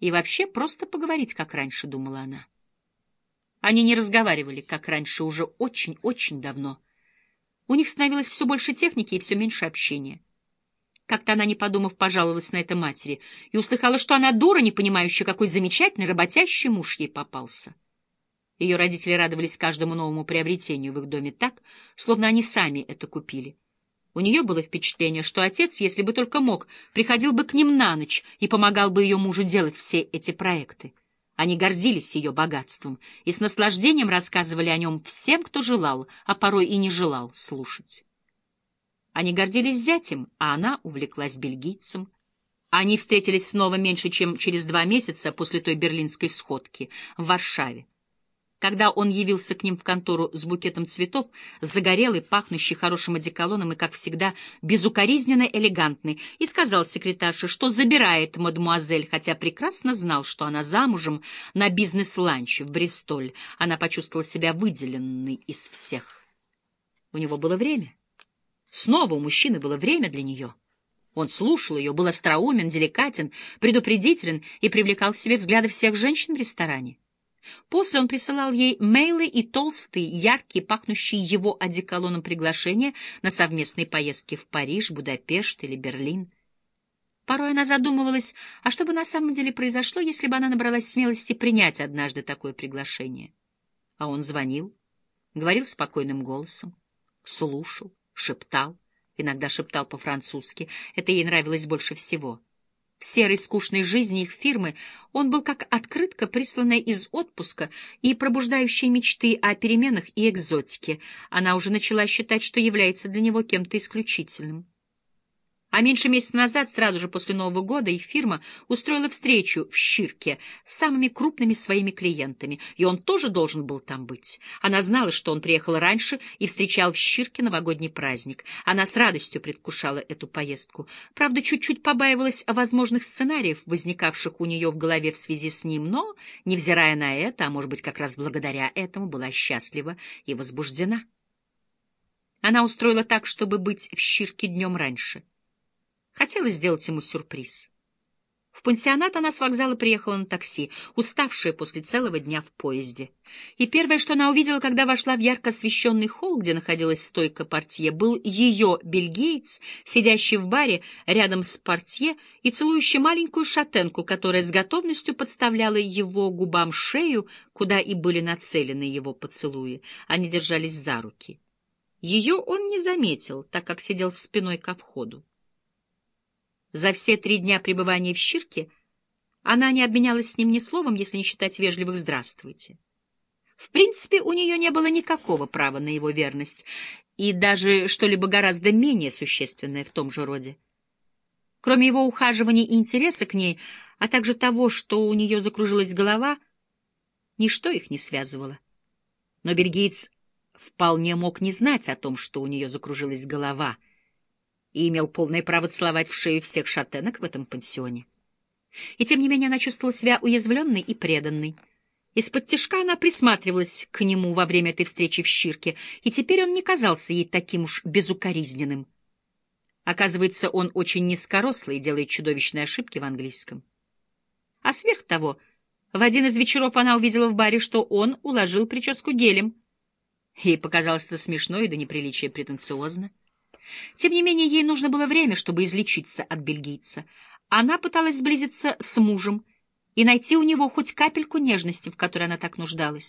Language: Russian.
И вообще просто поговорить, как раньше, думала она. Они не разговаривали, как раньше, уже очень-очень давно. У них становилось все больше техники и все меньше общения. Как-то она, не подумав, пожаловалась на это матери и услыхала, что она дура, не понимающая, какой замечательный работящий муж ей попался. Ее родители радовались каждому новому приобретению в их доме так, словно они сами это купили. У нее было впечатление, что отец, если бы только мог, приходил бы к ним на ночь и помогал бы ее мужу делать все эти проекты. Они гордились ее богатством и с наслаждением рассказывали о нем всем, кто желал, а порой и не желал слушать. Они гордились зятем, а она увлеклась бельгийцем. Они встретились снова меньше, чем через два месяца после той берлинской сходки в Варшаве. Когда он явился к ним в контору с букетом цветов, загорелый, пахнущий хорошим одеколоном и, как всегда, безукоризненно элегантный, и сказал секретарше, что забирает мадемуазель, хотя прекрасно знал, что она замужем на бизнес-ланч в Бристоль. Она почувствовала себя выделенной из всех. У него было время. Снова у мужчины было время для нее. Он слушал ее, был остроумен, деликатен, предупредителен и привлекал к себе взгляды всех женщин в ресторане. После он присылал ей мейлы и толстые, яркие, пахнущие его одеколоном приглашения на совместные поездки в Париж, Будапешт или Берлин. Порой она задумывалась, а что бы на самом деле произошло, если бы она набралась смелости принять однажды такое приглашение. А он звонил, говорил спокойным голосом, слушал, шептал, иногда шептал по-французски. Это ей нравилось больше всего — в серой скучной жизни их фирмы он был как открытка, присланная из отпуска и пробуждающая мечты о переменах и экзотике. Она уже начала считать, что является для него кем-то исключительным. А меньше месяца назад, сразу же после Нового года, их фирма устроила встречу в Щирке с самыми крупными своими клиентами, и он тоже должен был там быть. Она знала, что он приехал раньше и встречал в Щирке новогодний праздник. Она с радостью предвкушала эту поездку. Правда, чуть-чуть побаивалась о возможных сценариях, возникавших у нее в голове в связи с ним, но, невзирая на это, а может быть, как раз благодаря этому, была счастлива и возбуждена. Она устроила так, чтобы быть в Щирке днем раньше — Хотела сделать ему сюрприз. В пансионат она с вокзала приехала на такси, уставшая после целого дня в поезде. И первое, что она увидела, когда вошла в ярко освещенный холл, где находилась стойка портье, был ее бельгиец, сидящий в баре рядом с портье и целующий маленькую шатенку, которая с готовностью подставляла его губам шею, куда и были нацелены его поцелуи. Они держались за руки. Ее он не заметил, так как сидел спиной ко входу. За все три дня пребывания в Щирке она не обменялась с ним ни словом, если не считать вежливых «здравствуйте». В принципе, у нее не было никакого права на его верность, и даже что-либо гораздо менее существенное в том же роде. Кроме его ухаживания и интереса к ней, а также того, что у нее закружилась голова, ничто их не связывало. Но бельгиец вполне мог не знать о том, что у нее закружилась голова — и имел полное право целовать в шею всех шатенок в этом пансионе. И тем не менее она чувствовала себя уязвленной и преданной. Из-под тяжка она присматривалась к нему во время этой встречи в Щирке, и теперь он не казался ей таким уж безукоризненным. Оказывается, он очень низкорослый и делает чудовищные ошибки в английском. А сверх того, в один из вечеров она увидела в баре, что он уложил прическу гелем. Ей показалось это смешно и до неприличия претенциозно. Тем не менее, ей нужно было время, чтобы излечиться от бельгийца. Она пыталась сблизиться с мужем и найти у него хоть капельку нежности, в которой она так нуждалась.